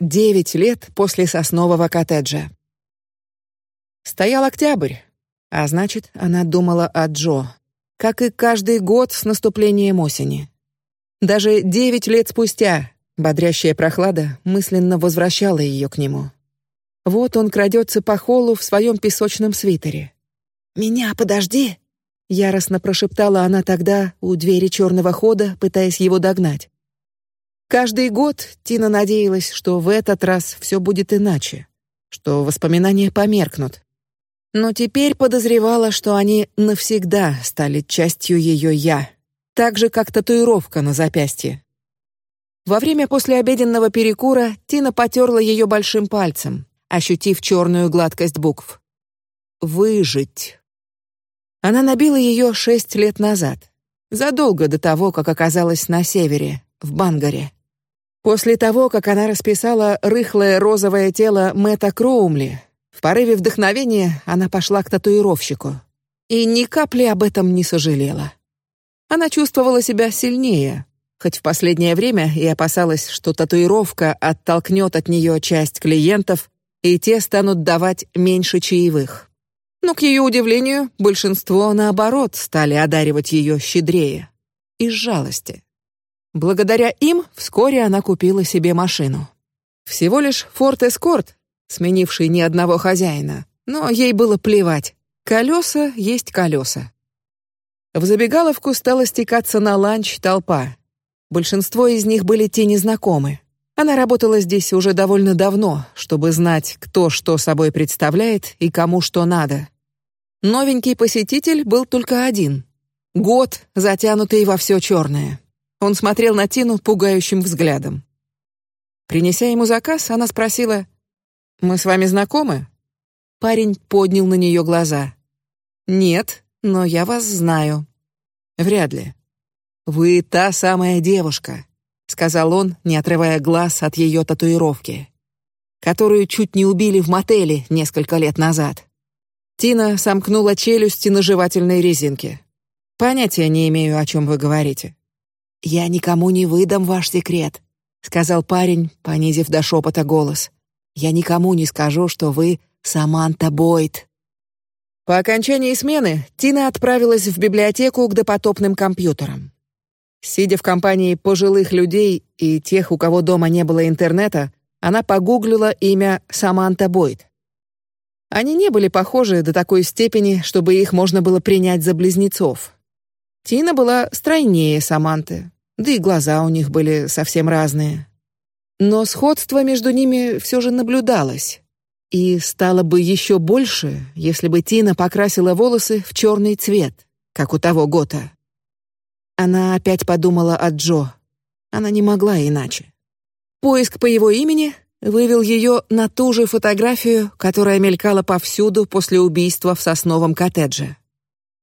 девять лет после соснового коттеджа. Стоял октябрь, а значит, она думала о Джо, как и каждый год с наступлением осени. Даже девять лет спустя бодрящая прохлада мысленно возвращала ее к нему. Вот он крадется по холлу в своем песочном свитере. Меня подожди, яростно прошептала она тогда у двери черного хода, пытаясь его догнать. Каждый год Тина надеялась, что в этот раз все будет иначе, что воспоминания померкнут. Но теперь подозревала, что они навсегда стали частью ее я, так же как татуировка на запястье. Во время послеобеденного перекура Тина потерла ее большим пальцем, ощутив черную гладкость букв. Выжить. Она набила ее шесть лет назад, задолго до того, как оказалась на севере, в Бангаре. После того, как она расписала рыхлое розовое тело Мэта Кроумли, в порыве вдохновения она пошла к татуировщику и ни капли об этом не сожалела. Она чувствовала себя сильнее, хоть в последнее время и опасалась, что татуировка оттолкнет от нее часть клиентов, и те станут давать меньше чаевых. Но к ее удивлению, большинство наоборот стали одаривать ее щедрее из жалости. Благодаря им вскоре она купила себе машину. Всего лишь Ford Escort, сменивший ни одного хозяина, но ей было плевать. Колеса есть колеса. В забегаловку стала стекаться на ланч толпа. Большинство из них были те незнакомые. Она работала здесь уже довольно давно, чтобы знать, кто что собой представляет и кому что надо. Новенький посетитель был только один. Год, затянутый во все черное. Он смотрел на Тину пугающим взглядом. Принеся ему заказ, она спросила: "Мы с вами знакомы?" Парень поднял на нее глаза. "Нет, но я вас знаю. Вряд ли. Вы та самая девушка, сказал он, не отрывая глаз от ее татуировки, которую чуть не убили в мотеле несколько лет назад. Тина сомкнула челюсти на жевательной резинке. Понятия не имею, о чем вы говорите. Я никому не выдам ваш секрет, сказал парень, понизив до шепота голос. Я никому не скажу, что вы Саманта Бойт. По окончании смены Тина отправилась в библиотеку к допотопным компьютерам. Сидя в компании пожилых людей и тех, у кого дома не было интернета, она погуглила имя Саманта Бойд. Они не были похожи до такой степени, чтобы их можно было принять за близнецов. Тина была стройнее Саманты, да и глаза у них были совсем разные. Но сходство между ними все же наблюдалось. И стало бы еще больше, если бы Тина покрасила волосы в черный цвет, как у того Гота. Она опять подумала о Джо. Она не могла иначе. Поиск по его имени вывел ее на ту же фотографию, которая мелькала повсюду после убийства в сосновом коттедже.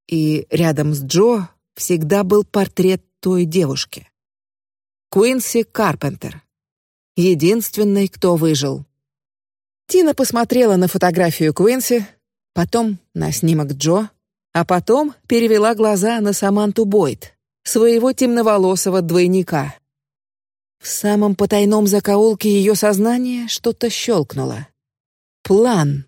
И рядом с Джо всегда был портрет той девушки. Куинси Карпентер, единственный, кто выжил. Тина посмотрела на фотографию Квинси, потом на снимок Джо, а потом перевела глаза на Саманту Бойт, своего темноволосого двойника. В самом потайном закоулке ее сознания что-то щелкнуло. План.